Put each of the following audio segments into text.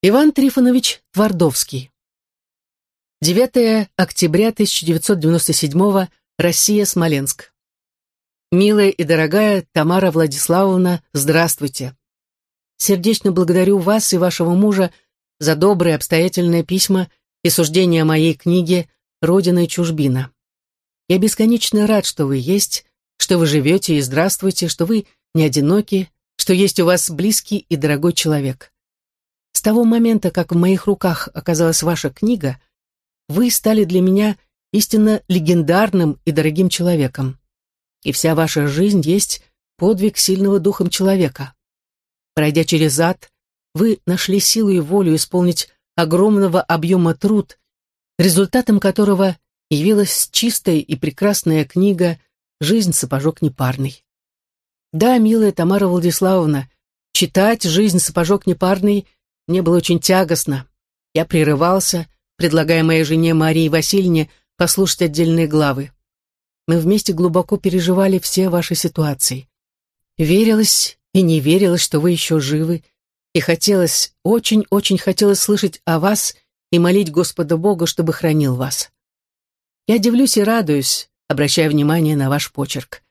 Иван Трифонович Твардовский. 9 октября 1997 Россия, Смоленск. Милая и дорогая Тамара Владиславовна, здравствуйте. Сердечно благодарю вас и вашего мужа за добрые обстоятельные письма и суждения о моей книге «Родина и чужбина». Я бесконечно рад, что вы есть, что вы живете и здравствуйте, что вы не одиноки, что есть у вас близкий и дорогой человек. С того момента, как в моих руках оказалась ваша книга, вы стали для меня истинно легендарным и дорогим человеком. И вся ваша жизнь есть подвиг сильного духом человека. Пройдя через ад, вы нашли силу и волю исполнить огромного объема труд, результатом которого явилась чистая и прекрасная книга «Жизнь сапожок непарный». Да, милая Тамара Владиславовна, читать «Жизнь сапожок непарный» Мне было очень тягостно. Я прерывался, предлагая моей жене Марии Васильевне послушать отдельные главы. Мы вместе глубоко переживали все ваши ситуации. Верилось и не верилось, что вы еще живы, и хотелось, очень-очень хотелось слышать о вас и молить Господа Бога, чтобы хранил вас. Я дивлюсь и радуюсь, обращая внимание на ваш почерк.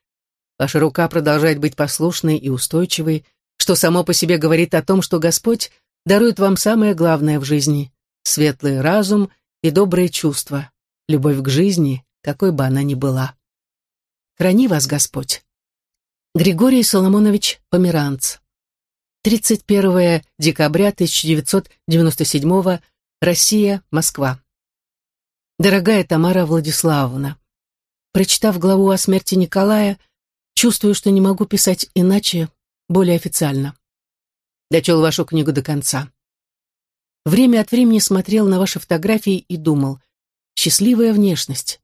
Ваша рука продолжает быть послушной и устойчивой, что само по себе говорит о том, что Господь дарует вам самое главное в жизни — светлый разум и добрые чувства, любовь к жизни, какой бы она ни была. Храни вас Господь. Григорий Соломонович Померанц. 31 декабря 1997 Россия, Москва. Дорогая Тамара Владиславовна, прочитав главу о смерти Николая, чувствую, что не могу писать иначе, более официально дочел вашу книгу до конца. Время от времени смотрел на ваши фотографии и думал, счастливая внешность.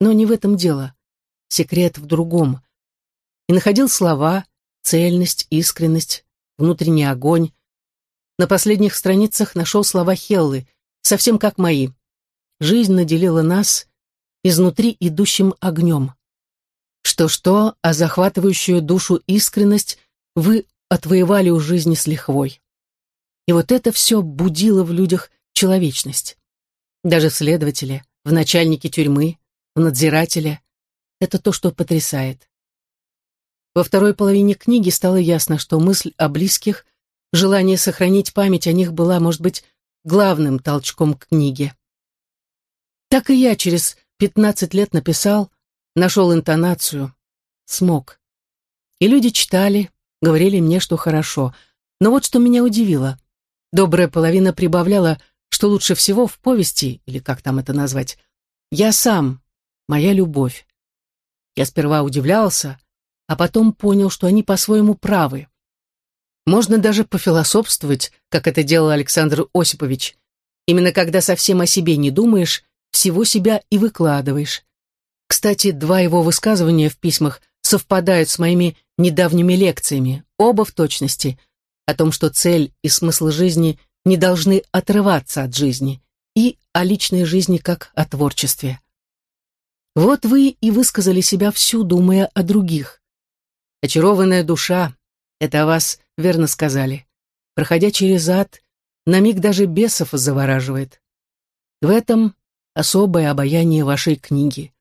Но не в этом дело. Секрет в другом. И находил слова, цельность, искренность, внутренний огонь. На последних страницах нашел слова Хеллы, совсем как мои. Жизнь наделила нас изнутри идущим огнем. Что-что, а захватывающую душу искренность вы отвоевали у жизни с лихвой. И вот это все будило в людях человечность. Даже в следователе, в начальнике тюрьмы, в надзирателе. Это то, что потрясает. Во второй половине книги стало ясно, что мысль о близких, желание сохранить память о них была, может быть, главным толчком к книге. Так и я через 15 лет написал, нашел интонацию, смог. И люди читали, говорили мне, что хорошо. Но вот что меня удивило. Добрая половина прибавляла, что лучше всего в повести, или как там это назвать, «Я сам, моя любовь». Я сперва удивлялся, а потом понял, что они по-своему правы. Можно даже пофилософствовать, как это делал Александр Осипович. Именно когда совсем о себе не думаешь, всего себя и выкладываешь. Кстати, два его высказывания в письмах совпадают с моими недавними лекциями, оба в точности, о том, что цель и смысл жизни не должны отрываться от жизни, и о личной жизни как о творчестве. Вот вы и высказали себя всю, думая о других. Очарованная душа, это о вас верно сказали. Проходя через ад, на миг даже бесов завораживает. В этом особое обаяние вашей книги.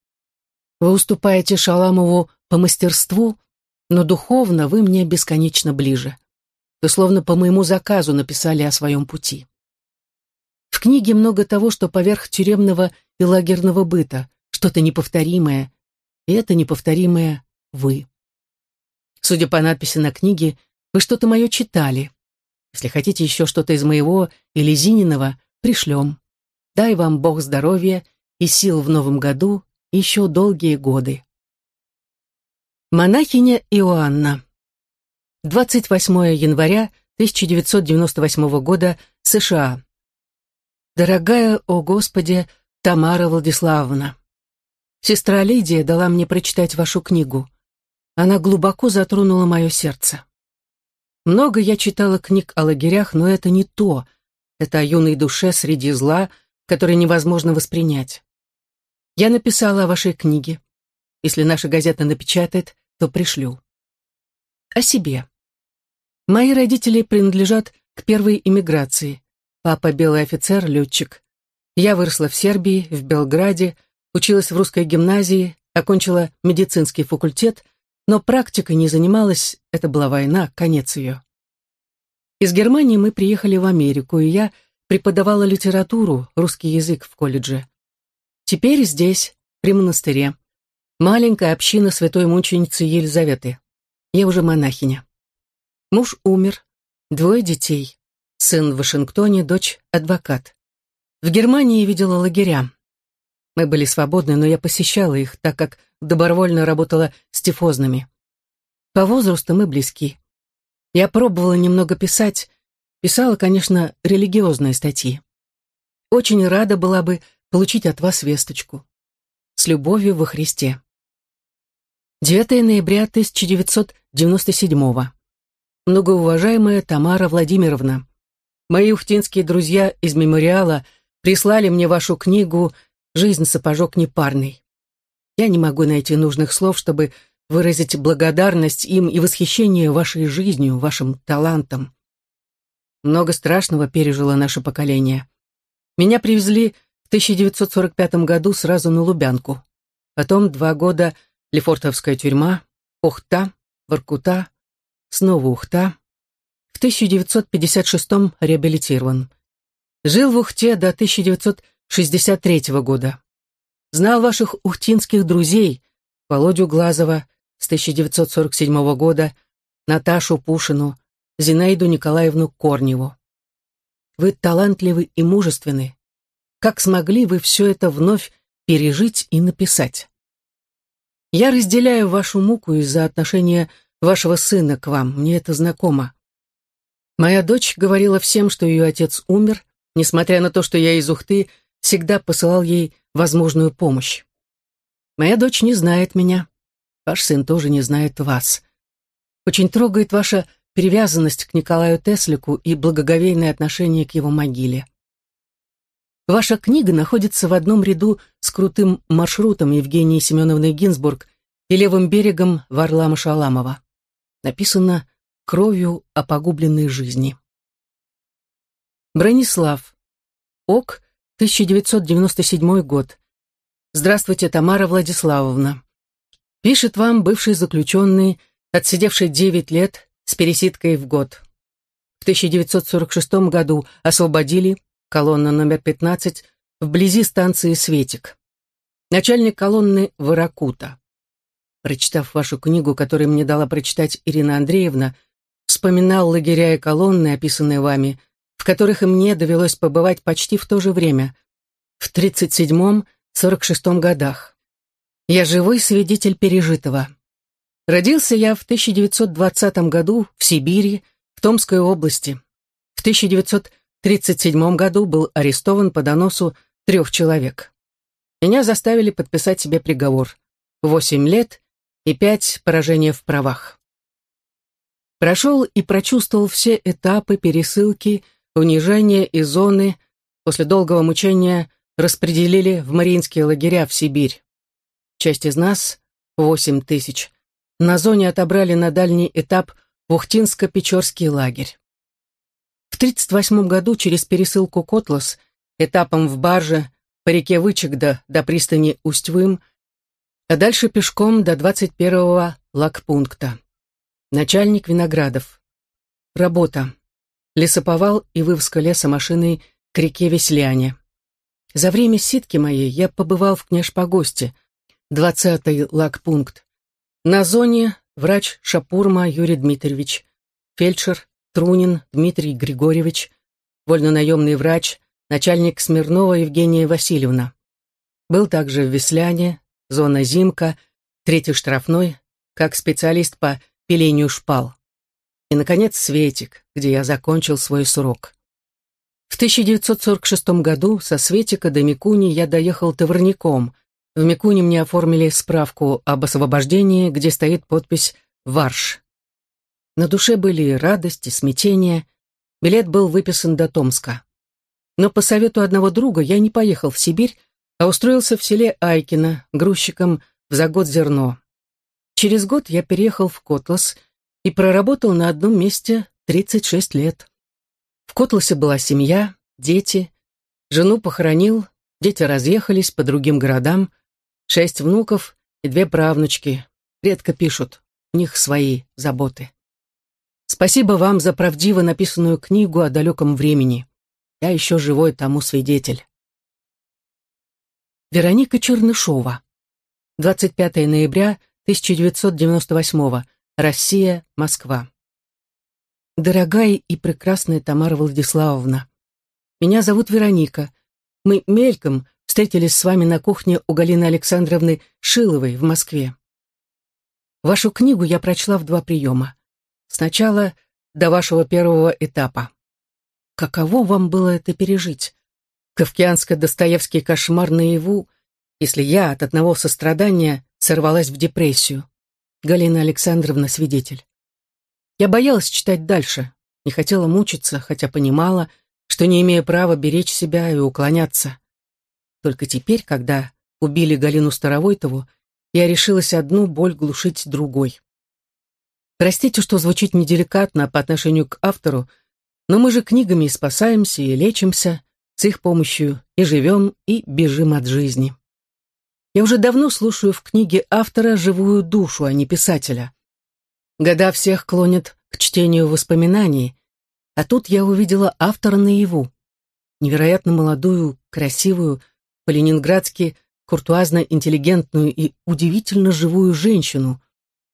Вы уступаете Шаламову по мастерству, но духовно вы мне бесконечно ближе. Вы словно по моему заказу написали о своем пути. В книге много того, что поверх тюремного и лагерного быта, что-то неповторимое, и это неповторимое вы. Судя по надписи на книге, вы что-то мое читали. Если хотите еще что-то из моего или Зининого, пришлем. Дай вам Бог здоровья и сил в новом году еще долгие годы. Монахиня Иоанна. 28 января 1998 года, США. Дорогая, о Господи, Тамара Владиславовна, сестра Лидия дала мне прочитать вашу книгу. Она глубоко затронула мое сердце. Много я читала книг о лагерях, но это не то. Это о юной душе среди зла, которое невозможно воспринять. Я написала о вашей книге. Если наша газета напечатает, то пришлю. О себе. Мои родители принадлежат к первой иммиграции. папа белый офицер, летчик. Я выросла в Сербии, в Белграде, училась в русской гимназии, окончила медицинский факультет, но практикой не занималась, это была война, конец ее. Из Германии мы приехали в Америку, и я преподавала литературу, русский язык в колледже. Теперь здесь, при монастыре. Маленькая община святой мученицы Елизаветы. Я уже монахиня. Муж умер, двое детей. Сын в Вашингтоне, дочь адвокат. В Германии видела лагеря. Мы были свободны, но я посещала их, так как добровольно работала с тифозными. По возрасту мы близки. Я пробовала немного писать, писала, конечно, религиозные статьи. Очень рада была бы получить от вас весточку. С любовью во Христе. 9 ноября 1997 Многоуважаемая Тамара Владимировна, мои ухтинские друзья из мемориала прислали мне вашу книгу «Жизнь сапожок непарный». Я не могу найти нужных слов, чтобы выразить благодарность им и восхищение вашей жизнью, вашим талантом. Много страшного пережило наше поколение. Меня привезли в 1945 году сразу на Лубянку. Потом два года Лефортовская тюрьма, Ухта, Воркута, снова Ухта. В 1956 реабилитирован. Жил в Ухте до 1963 года. Знал ваших ухтинских друзей, Володю Глазова с 1947 года, Наташу Пушину, Зинаиду Николаевну Корневу. Вы талантливы и мужественны, как смогли вы все это вновь пережить и написать? Я разделяю вашу муку из-за отношения вашего сына к вам, мне это знакомо. Моя дочь говорила всем, что ее отец умер, несмотря на то, что я из Ухты всегда посылал ей возможную помощь. Моя дочь не знает меня, ваш сын тоже не знает вас. Очень трогает ваша привязанность к Николаю Теслику и благоговейное отношение к его могиле. Ваша книга находится в одном ряду с крутым маршрутом Евгении Семеновны Гинзбург и левым берегом Варлама Шаламова. Написано «Кровью о погубленной жизни». Бронислав. ОК, 1997 год. Здравствуйте, Тамара Владиславовна. Пишет вам бывший заключенный, отсидевший 9 лет с пересидкой в год. В 1946 году освободили, колонна номер 15, вблизи станции Светик. Начальник колонны Варакута. Прочитав вашу книгу, которую мне дала прочитать Ирина Андреевна, вспоминал лагеря и колонны, описанные вами, в которых и мне довелось побывать почти в то же время, в 37-46 годах. Я живой свидетель пережитого. Родился я в 1920 году в Сибири, в Томской области. В 1930 1937 году был арестован по доносу трех человек. Меня заставили подписать себе приговор. Восемь лет и пять поражений в правах. Прошел и прочувствовал все этапы пересылки, унижения и зоны. После долгого мучения распределили в Мариинские лагеря в Сибирь. Часть из нас, восемь тысяч, на зоне отобрали на дальний этап в Ухтинско-Печорский лагерь. В 1938 году через пересылку Котлас этапом в барже по реке Вычегда до пристани Усть-Вым, а дальше пешком до 21-го лагпункта. Начальник Виноградов. Работа. Лесоповал и вывозка леса машиной к реке Весляне. За время ситки моей я побывал в Княжпогосте, 20-й лагпункт. На зоне врач Шапурма Юрий Дмитриевич, фельдшер Трунин Дмитрий Григорьевич, вольнонаемный врач, начальник Смирнова Евгения Васильевна. Был также в Весляне, зона Зимка, третий штрафной, как специалист по пилению шпал. И, наконец, Светик, где я закончил свой срок. В 1946 году со Светика до Микуни я доехал товарником. В Микуне мне оформили справку об освобождении, где стоит подпись «Варш». На душе были и радость, и смятение. Билет был выписан до Томска. Но по совету одного друга я не поехал в Сибирь, а устроился в селе Айкино, грузчиком в загод зерно. Через год я переехал в Котлас и проработал на одном месте 36 лет. В Котласе была семья, дети. Жену похоронил, дети разъехались по другим городам. Шесть внуков и две правнучки. Редко пишут, у них свои заботы. Спасибо вам за правдиво написанную книгу о далеком времени. Я еще живой тому свидетель. Вероника Чернышова. 25 ноября 1998. Россия, Москва. Дорогая и прекрасная Тамара Владиславовна, меня зовут Вероника. Мы мельком встретились с вами на кухне у Галины Александровны Шиловой в Москве. Вашу книгу я прочла в два приема. Сначала до вашего первого этапа. Каково вам было это пережить? Кавкианско-достоевский кошмар наяву, если я от одного сострадания сорвалась в депрессию. Галина Александровна свидетель. Я боялась читать дальше, не хотела мучиться, хотя понимала, что не имею права беречь себя и уклоняться. Только теперь, когда убили Галину Старовойтову, я решилась одну боль глушить другой. Простите, что звучит неделикатно по отношению к автору, но мы же книгами спасаемся и лечимся, с их помощью и живем, и бежим от жизни. Я уже давно слушаю в книге автора живую душу, а не писателя. Года всех клонят к чтению воспоминаний, а тут я увидела автора наяву. Невероятно молодую, красивую, по-ленинградски куртуазно-интеллигентную и удивительно живую женщину,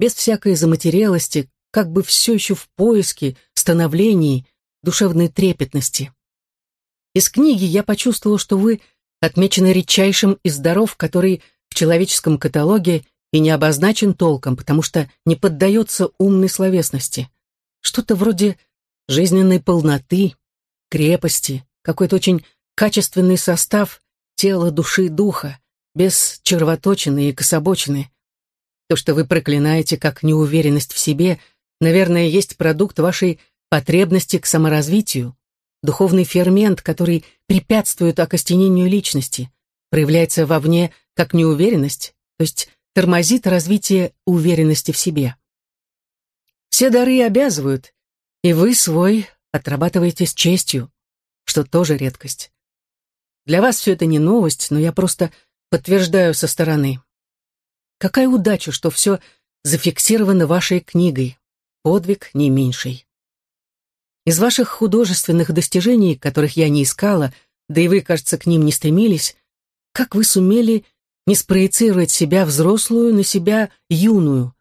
без всякой заматерелости, как бы все еще в поиске, становлении, душевной трепетности. Из книги я почувствовала, что вы отмечены редчайшим из даров, который в человеческом каталоге и не обозначен толком, потому что не поддается умной словесности. Что-то вроде жизненной полноты, крепости, какой-то очень качественный состав тела, души, духа, без червоточины и кособочины. То, что вы проклинаете как неуверенность в себе, наверное, есть продукт вашей потребности к саморазвитию, духовный фермент, который препятствует окостенению личности, проявляется вовне как неуверенность, то есть тормозит развитие уверенности в себе. Все дары обязывают, и вы свой отрабатываете с честью, что тоже редкость. Для вас все это не новость, но я просто подтверждаю со стороны. Какая удача, что все зафиксировано вашей книгой. Подвиг не меньший. Из ваших художественных достижений, которых я не искала, да и вы, кажется, к ним не стремились, как вы сумели не спроецировать себя взрослую на себя юную?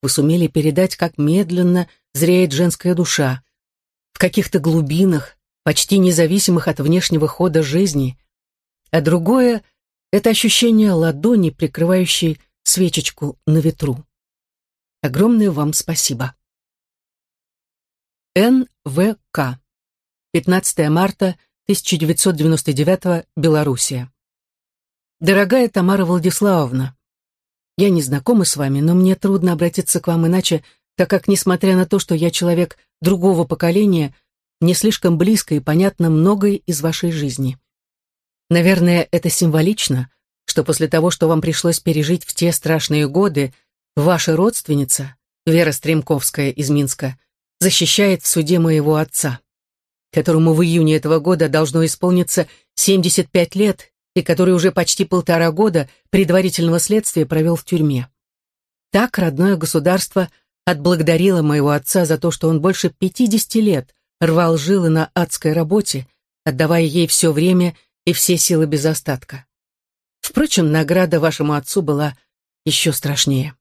Вы сумели передать, как медленно зреет женская душа, в каких-то глубинах, почти независимых от внешнего хода жизни. А другое — это ощущение ладони, прикрывающей свечечку на ветру. Огромное вам спасибо. НВК. 15 марта 1999 Белоруссия. Дорогая Тамара Владиславовна, я не знакома с вами, но мне трудно обратиться к вам иначе, так как, несмотря на то, что я человек другого поколения, мне слишком близко и понятно многое из вашей жизни. Наверное, это символично, что после того, что вам пришлось пережить в те страшные годы, ваша родственница, Вера Стремковская из Минска, защищает в суде моего отца, которому в июне этого года должно исполниться 75 лет и который уже почти полтора года предварительного следствия провел в тюрьме. Так родное государство отблагодарило моего отца за то, что он больше 50 лет рвал жилы на адской работе, отдавая ей все время и все силы без остатка. Впрочем, награда вашему отцу была еще страшнее.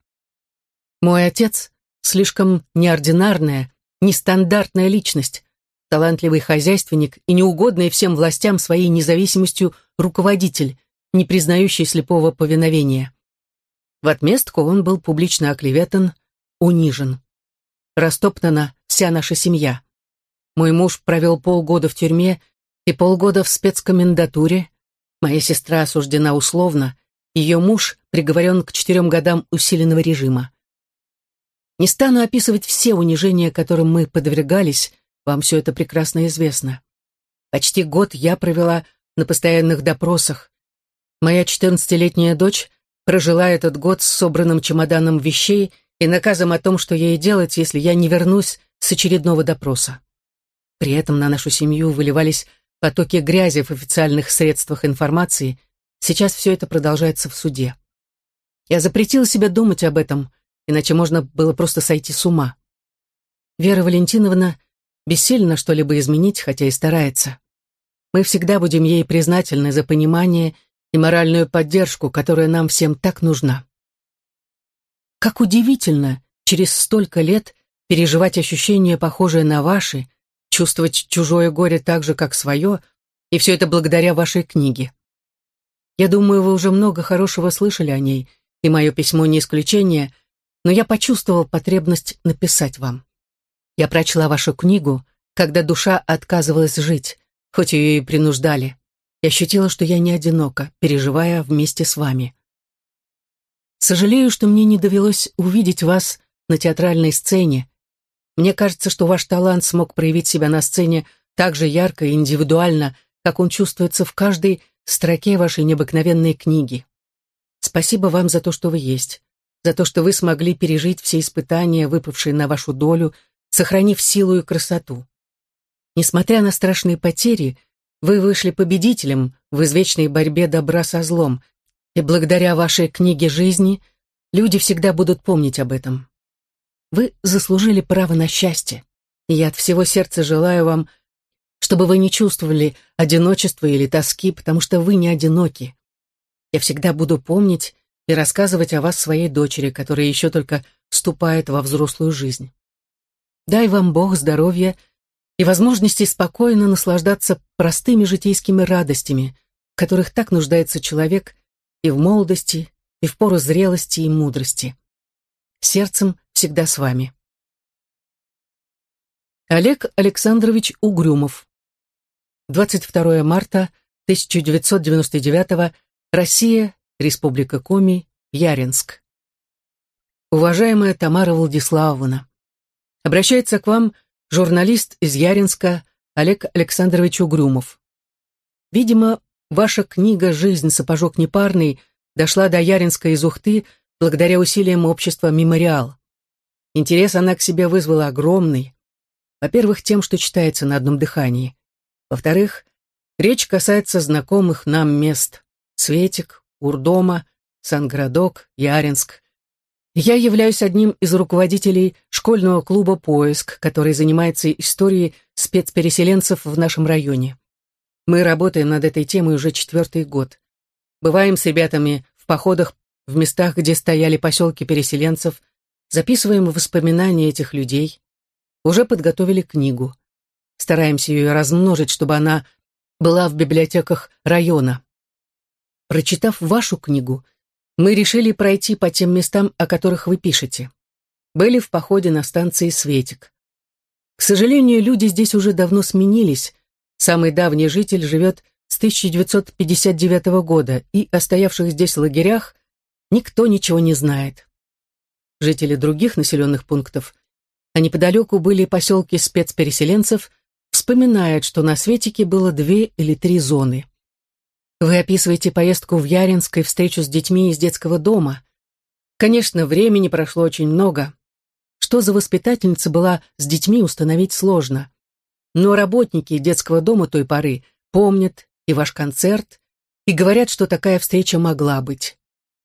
Мой отец слишком неординарная, нестандартная личность, талантливый хозяйственник и неугодный всем властям своей независимостью руководитель, не признающий слепого повиновения. В отместку он был публично оклеветан, унижен. Растоптана вся наша семья. Мой муж провел полгода в тюрьме и полгода в спецкомендатуре. Моя сестра осуждена условно, ее муж приговорен к четырем годам усиленного режима. Не стану описывать все унижения, которым мы подвергались, вам все это прекрасно известно. Почти год я провела на постоянных допросах. Моя четырнадцатилетняя дочь прожила этот год с собранным чемоданом вещей и наказом о том, что ей делать, если я не вернусь с очередного допроса. При этом на нашу семью выливались потоки грязи в официальных средствах информации, сейчас все это продолжается в суде. Я запретила себе думать об этом, иначе можно было просто сойти с ума. Вера Валентиновна бессильна что-либо изменить, хотя и старается. Мы всегда будем ей признательны за понимание и моральную поддержку, которая нам всем так нужна. Как удивительно через столько лет переживать ощущения, похожие на ваши, чувствовать чужое горе так же, как свое, и все это благодаря вашей книге. Я думаю, вы уже много хорошего слышали о ней, и мое письмо не исключение, но я почувствовал потребность написать вам. Я прочла вашу книгу, когда душа отказывалась жить, хоть ее и принуждали, и ощутила, что я не одинока, переживая вместе с вами. Сожалею, что мне не довелось увидеть вас на театральной сцене. Мне кажется, что ваш талант смог проявить себя на сцене так же ярко и индивидуально, как он чувствуется в каждой строке вашей необыкновенной книги. Спасибо вам за то, что вы есть, за то, что вы смогли пережить все испытания, выпавшие на вашу долю, сохранив силу и красоту. Несмотря на страшные потери, вы вышли победителем в извечной борьбе добра со злом, и благодаря вашей книге жизни люди всегда будут помнить об этом. Вы заслужили право на счастье, и я от всего сердца желаю вам, чтобы вы не чувствовали одиночества или тоски, потому что вы не одиноки. Я всегда буду помнить и рассказывать о вас своей дочери, которая еще только вступает во взрослую жизнь. Дай вам Бог здоровья и возможности спокойно наслаждаться простыми житейскими радостями, в которых так нуждается человек и в молодости, и в пору зрелости и мудрости. Сердцем всегда с вами. Олег Александрович Угрюмов. 22 марта 1999 Россия, Республика Коми, Яринск. Уважаемая Тамара Владиславовна, Обращается к вам журналист из Яринска Олег Александрович Угрюмов. Видимо, ваша книга «Жизнь. Сапожок непарный» дошла до Яринска из Ухты благодаря усилиям общества «Мемориал». Интерес она к себе вызвала огромный. Во-первых, тем, что читается на одном дыхании. Во-вторых, речь касается знакомых нам мест. Светик, Урдома, Санградок, Яринск. Я являюсь одним из руководителей школьного клуба «Поиск», который занимается историей спецпереселенцев в нашем районе. Мы работаем над этой темой уже четвертый год. Бываем с ребятами в походах в местах, где стояли поселки переселенцев, записываем воспоминания этих людей. Уже подготовили книгу. Стараемся ее размножить, чтобы она была в библиотеках района. Прочитав вашу книгу, мы решили пройти по тем местам, о которых вы пишете. Были в походе на станции Светик. К сожалению, люди здесь уже давно сменились. Самый давний житель живет с 1959 года, и о стоявших здесь лагерях никто ничего не знает. Жители других населенных пунктов, а неподалеку были поселки спецпереселенцев, вспоминают, что на Светике было две или три зоны. Вы описываете поездку в Яринск и встречу с детьми из детского дома. Конечно, времени прошло очень много. Что за воспитательница была с детьми, установить сложно. Но работники детского дома той поры помнят и ваш концерт, и говорят, что такая встреча могла быть.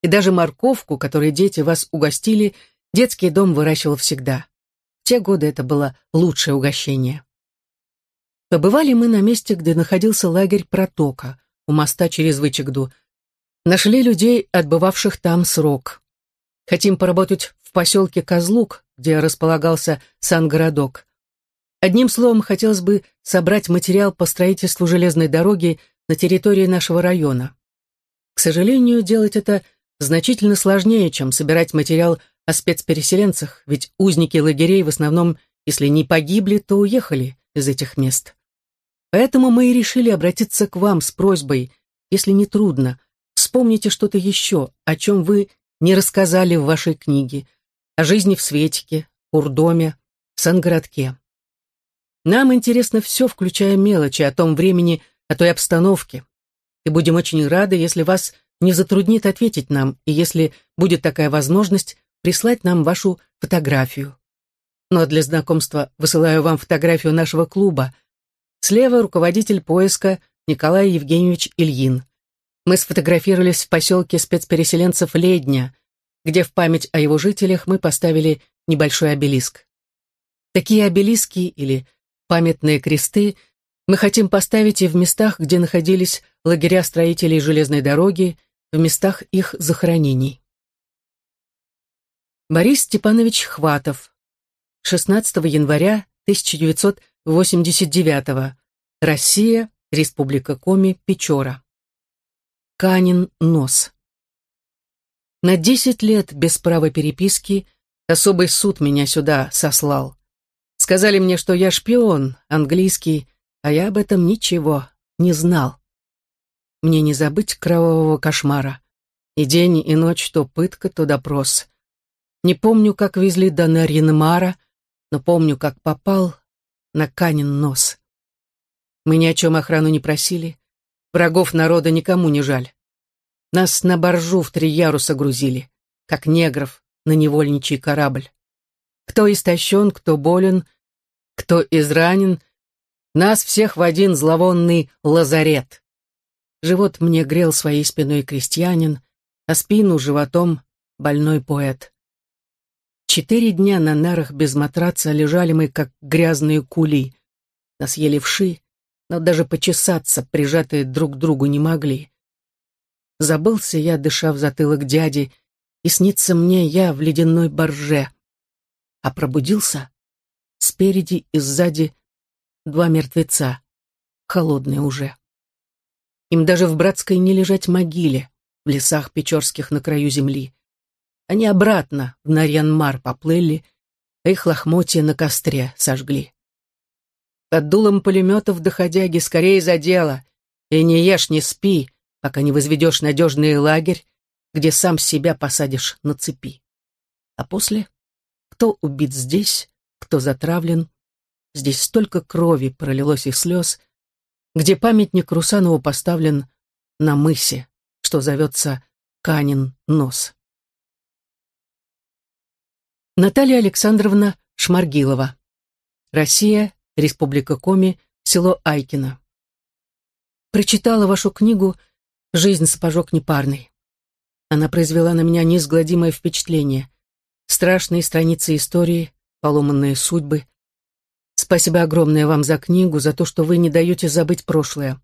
И даже морковку, которой дети вас угостили, детский дом выращивал всегда. В те годы это было лучшее угощение. Побывали мы на месте, где находился лагерь Протока у моста через Вычегду. Нашли людей, отбывавших там срок. Хотим поработать в поселке Козлук, где располагался сан-городок. Одним словом, хотелось бы собрать материал по строительству железной дороги на территории нашего района. К сожалению, делать это значительно сложнее, чем собирать материал о спецпереселенцах, ведь узники лагерей в основном, если не погибли, то уехали из этих мест. Поэтому мы и решили обратиться к вам с просьбой, если не трудно, вспомните что-то еще, о чем вы не рассказали в вашей книге, о жизни в Светике, Урдоме, Сангородке. Нам интересно все, включая мелочи о том времени, о той обстановке. И будем очень рады, если вас не затруднит ответить нам, и если будет такая возможность, прислать нам вашу фотографию. Но для знакомства высылаю вам фотографию нашего клуба, Слева руководитель поиска Николай Евгеньевич Ильин. Мы сфотографировались в поселке спецпереселенцев Ледня, где в память о его жителях мы поставили небольшой обелиск. Такие обелиски или памятные кресты мы хотим поставить и в местах, где находились лагеря строителей железной дороги, в местах их захоронений. Борис Степанович Хватов. 16 января 1989. Россия, Республика Коми, Печора. Канин нос. На десять лет без права переписки особый суд меня сюда сослал. Сказали мне, что я шпион, английский, а я об этом ничего не знал. Мне не забыть кровавого кошмара. И день, и ночь то пытка, то допрос. Не помню, как везли до Нарьинмара, но помню, как попал на Канин нос. Мы ни о чем охрану не просили. Врагов народа никому не жаль. Нас на боржу в три яруса грузили, как негров на невольничий корабль. Кто истощен, кто болен, кто изранен, нас всех в один зловонный лазарет. Живот мне грел своей спиной крестьянин, а спину животом больной поэт. Четыре дня на нарах без матраца лежали мы, как грязные кули. Нас ели вши, но даже почесаться, прижатые друг к другу, не могли. Забылся я, дыша в затылок дяди, и снится мне я в ледяной борже. А пробудился спереди и сзади два мертвеца, холодные уже. Им даже в братской не лежать могиле, в лесах печорских на краю земли. Они обратно в Нарьянмар поплыли, а их лохмотья на костре сожгли. Под дулом пулеметов доходяги скорее за дело, и не ешь, не спи, пока не возведешь надежный лагерь, где сам себя посадишь на цепи. А после, кто убит здесь, кто затравлен, здесь столько крови пролилось и слез, где памятник Русанову поставлен на мысе, что зовется Канин нос. Наталья Александровна Шмаргилова. Россия, Республика Коми, село Айкино. Прочитала вашу книгу «Жизнь сапожок непарный». Она произвела на меня неизгладимое впечатление. Страшные страницы истории, поломанные судьбы, Спасибо огромное вам за книгу, за то, что вы не даете забыть прошлое.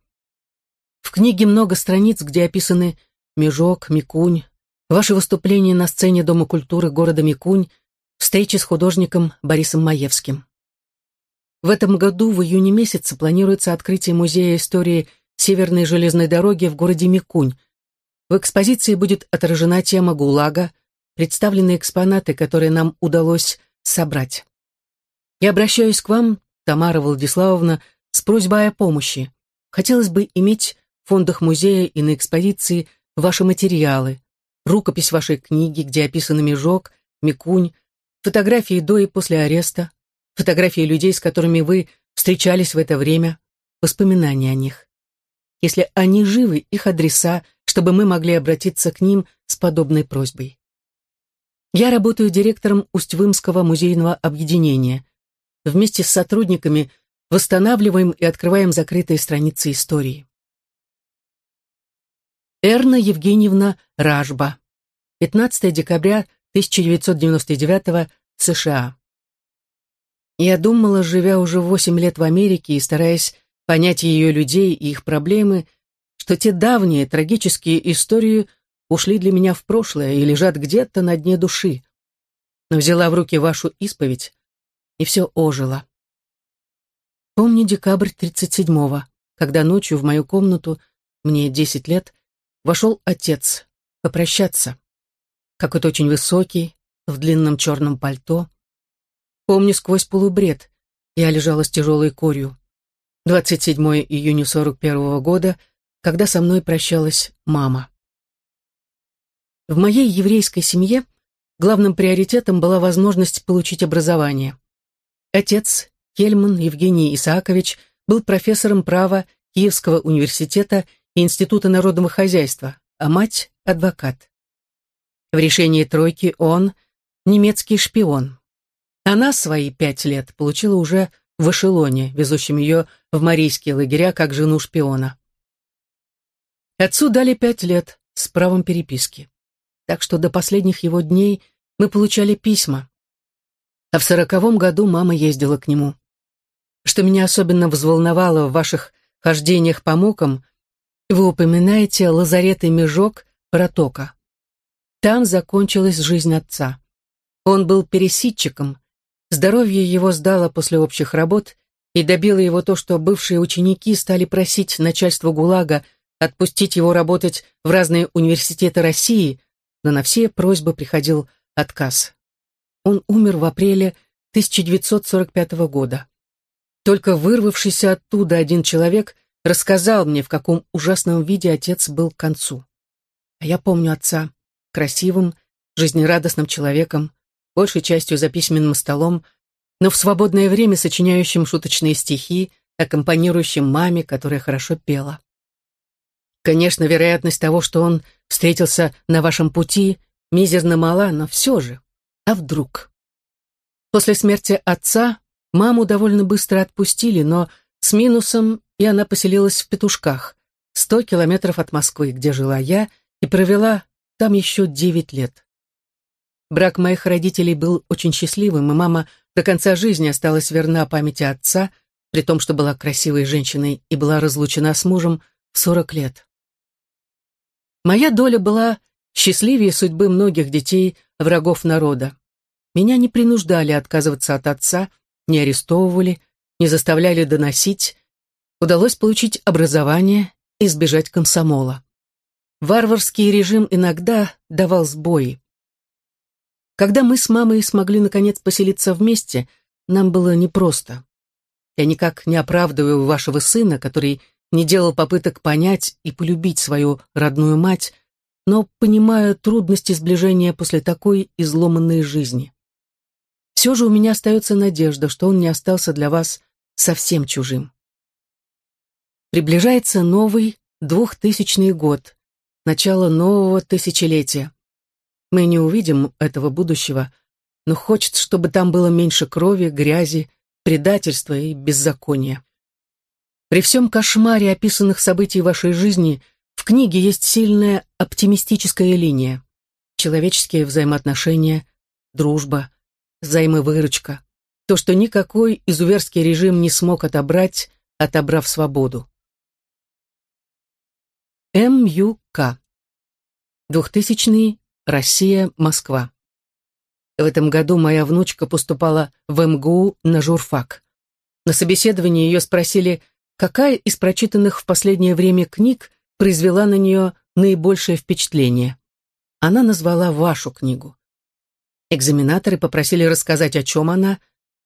В книге много страниц, где описаны Межок, Микунь, ваши выступления на сцене Дома культуры города Микунь, встречи с художником Борисом Маевским. В этом году, в июне месяце, планируется открытие Музея истории Северной железной дороги в городе Микунь. В экспозиции будет отражена тема ГУЛАГа, представлены экспонаты, которые нам удалось собрать. Я обращаюсь к вам, Тамара Владиславовна, с просьбой о помощи. Хотелось бы иметь в фондах музея и на экспозиции ваши материалы, рукопись вашей книги, где описаны Межок, Микунь, фотографии до и после ареста, фотографии людей, с которыми вы встречались в это время, воспоминания о них. Если они живы, их адреса, чтобы мы могли обратиться к ним с подобной просьбой. Я работаю директором Усть-Вымского музейного объединения вместе с сотрудниками восстанавливаем и открываем закрытые страницы истории. Эрна Евгеньевна Ражба. 15 декабря 1999 США. Я думала, живя уже 8 лет в Америке и стараясь понять ее людей и их проблемы, что те давние трагические истории ушли для меня в прошлое и лежат где-то на дне души. Но взяла в руки вашу исповедь, и все ожило. Помню декабрь 37-го, когда ночью в мою комнату, мне 10 лет, вошел отец попрощаться. Какой-то очень высокий, в длинном черном пальто. Помню сквозь полубред, я лежала с тяжелой корью. 27 июня 41 -го года, когда со мной прощалась мама. В моей еврейской семье главным приоритетом была возможность получить образование. Отец, Кельман Евгений Исаакович, был профессором права Киевского университета и Института народного хозяйства, а мать – адвокат. В решении тройки он – немецкий шпион. Она свои пять лет получила уже в эшелоне, везущем ее в марийские лагеря как жену шпиона. Отцу дали пять лет с правом переписки, так что до последних его дней мы получали письма. А в сороковом году мама ездила к нему. Что меня особенно взволновало в ваших хождениях по мукам, вы упоминаете лазарет и межок протока. Там закончилась жизнь отца. Он был пересидчиком, здоровье его сдало после общих работ и добило его то, что бывшие ученики стали просить начальство ГУЛАГа отпустить его работать в разные университеты России, но на все просьбы приходил отказ. Он умер в апреле 1945 года. Только вырвавшийся оттуда один человек рассказал мне, в каком ужасном виде отец был к концу. А я помню отца красивым, жизнерадостным человеком, большей частью за письменным столом, но в свободное время сочиняющим шуточные стихи, аккомпанирующим маме, которая хорошо пела. Конечно, вероятность того, что он встретился на вашем пути, мизерно мала, но все же. А вдруг? После смерти отца маму довольно быстро отпустили, но с минусом, и она поселилась в Петушках, сто километров от Москвы, где жила я, и провела там еще девять лет. Брак моих родителей был очень счастливым, и мама до конца жизни осталась верна памяти отца, при том, что была красивой женщиной и была разлучена с мужем в сорок лет. Моя доля была счастливее судьбы многих детей врагов народа. Меня не принуждали отказываться от отца, не арестовывали, не заставляли доносить. Удалось получить образование и избежать комсомола. Варварский режим иногда давал сбои. Когда мы с мамой смогли наконец поселиться вместе, нам было непросто. Я никак не оправдываю вашего сына, который не делал попыток понять и полюбить свою родную мать, но понимаю трудности сближения после такой изломанной жизни. Все же у меня остается надежда, что он не остался для вас совсем чужим. Приближается новый двухтысячный год, начало нового тысячелетия. Мы не увидим этого будущего, но хочется, чтобы там было меньше крови, грязи, предательства и беззакония. При всем кошмаре описанных событий вашей жизни в книге есть сильная оптимистическая линия. Человеческие взаимоотношения, дружба, взаимовыручка. То, что никакой изуверский режим не смог отобрать, отобрав свободу. МЮК. 2000 Россия, Москва. В этом году моя внучка поступала в МГУ на журфак. На собеседовании ее спросили, какая из прочитанных в последнее время книг произвела на нее наибольшее впечатление. Она назвала вашу книгу. Экзаменаторы попросили рассказать, о чем она,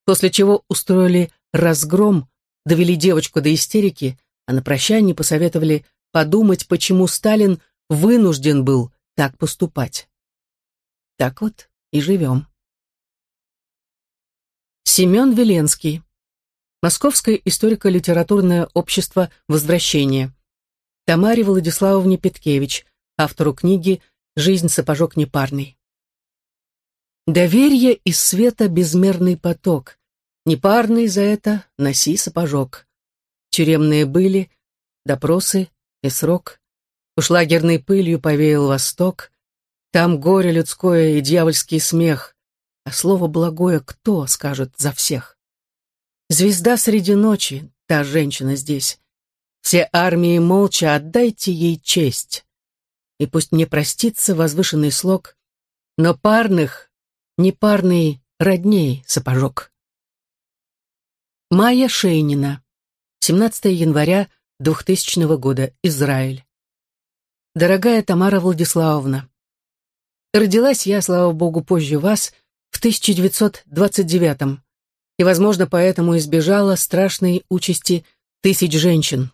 после чего устроили разгром, довели девочку до истерики, а на прощание посоветовали подумать, почему Сталин вынужден был так поступать. Так вот и живем. Семен Веленский. Московское историко-литературное общество «Возвращение». Тамаре Владиславовне Петкевич, автору книги «Жизнь сапожок непарный». Доверие из света безмерный поток. Непарный за это носи сапожок. Тюремные были, допросы, и срок. Уж лагерной пылью повеял восток, Там горе людское и дьявольский смех, А слово благое кто скажет за всех? Звезда среди ночи, та женщина здесь. Все армии молча отдайте ей честь. И пусть мне простится возвышенный слог, Но парных, непарный родней сапожок. Майя Шейнина. 17 января 2000 года, Израиль. Дорогая Тамара Владиславовна, родилась я, слава богу, позже вас, в 1929 и, возможно, поэтому избежала страшной участи тысяч женщин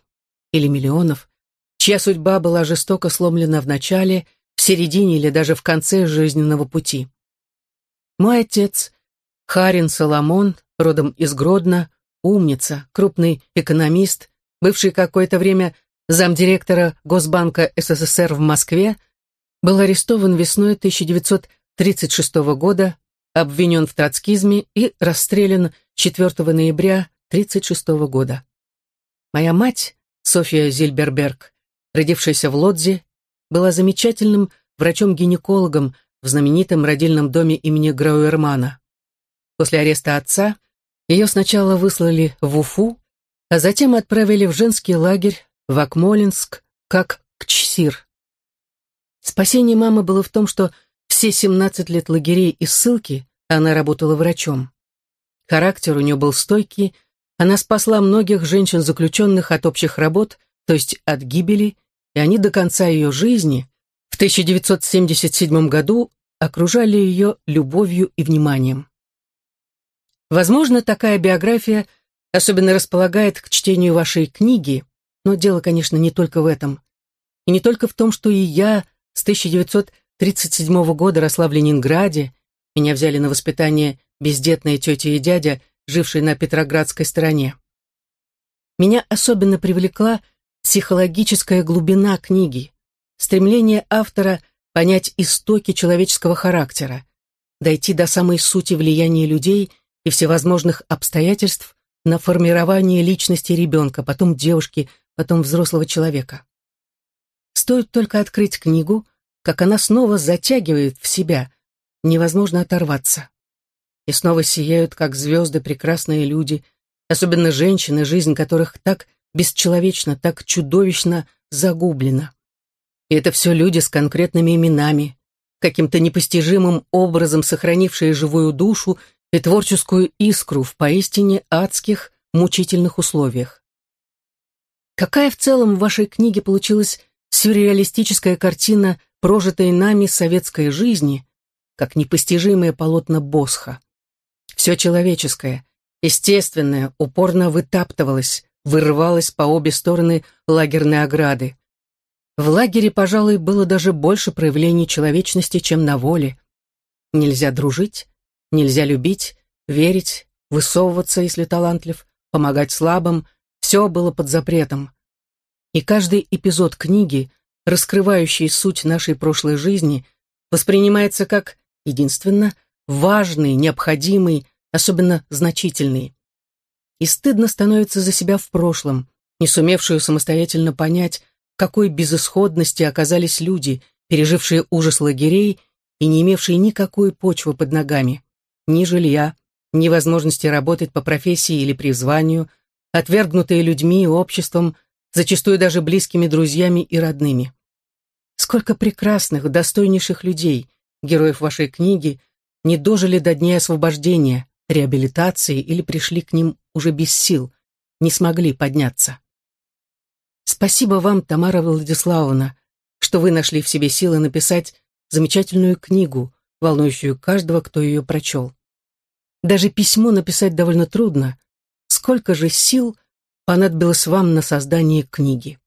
или миллионов, чья судьба была жестоко сломлена в начале, в середине или даже в конце жизненного пути. Мой отец, Харин Соломон, родом из Гродно, умница, крупный экономист, бывший какое-то время замдиректора Госбанка СССР в Москве, был арестован весной 1936 года, обвинен в троцкизме и расстрелян 4 ноября 1936 года. Моя мать, Софья Зильберберг, родившаяся в Лодзе, была замечательным врачом-гинекологом в знаменитом родильном доме имени Грауэрмана. После ареста отца ее сначала выслали в Уфу, а затем отправили в женский лагерь в Акмолинск, как Кчсир. Спасение мамы было в том, что все 17 лет лагерей и ссылки она работала врачом. Характер у нее был стойкий, она спасла многих женщин-заключенных от общих работ, то есть от гибели, и они до конца ее жизни, в 1977 году, окружали ее любовью и вниманием. Возможно, такая биография особенно располагает к чтению вашей книги, но дело, конечно, не только в этом. И не только в том, что и я с 1937 года росла в Ленинграде, меня взяли на воспитание бездетные тетя и дядя, жившие на Петроградской стороне. Меня особенно привлекла психологическая глубина книги, стремление автора понять истоки человеческого характера, дойти до самой сути влияния людей и всевозможных обстоятельств на формирование личности ребенка, потом девушки, потом взрослого человека. Стоит только открыть книгу, как она снова затягивает в себя, невозможно оторваться. И снова сияют, как звезды, прекрасные люди, особенно женщины, жизнь которых так бесчеловечно, так чудовищно загублена. И это все люди с конкретными именами, каким-то непостижимым образом сохранившие живую душу и творческую искру в поистине адских, мучительных условиях. Какая в целом в вашей книге получилась сюрреалистическая картина прожитой нами советской жизни, как непостижимое полотно Босха. Все человеческое, естественное, упорно вытаптывалось, вырывалось по обе стороны лагерной ограды. В лагере, пожалуй, было даже больше проявлений человечности, чем на воле. Нельзя дружить, нельзя любить, верить, высовываться, если талантлив, помогать слабым, все было под запретом. И каждый эпизод книги, раскрывающий суть нашей прошлой жизни, воспринимается как, единственно, важный, необходимый, особенно значительный. И стыдно становится за себя в прошлом, не сумевшую самостоятельно понять, какой безысходности оказались люди, пережившие ужас лагерей и не имевшие никакой почвы под ногами, ни жилья, ни возможности работать по профессии или призванию, отвергнутые людьми и обществом, зачастую даже близкими друзьями и родными. Сколько прекрасных, достойнейших людей, героев вашей книги, не дожили до дней освобождения, реабилитации или пришли к ним уже без сил, не смогли подняться. Спасибо вам, Тамара Владиславовна, что вы нашли в себе силы написать замечательную книгу, волнующую каждого, кто ее прочел. Даже письмо написать довольно трудно. Сколько же сил понадобилось вам на создание книги?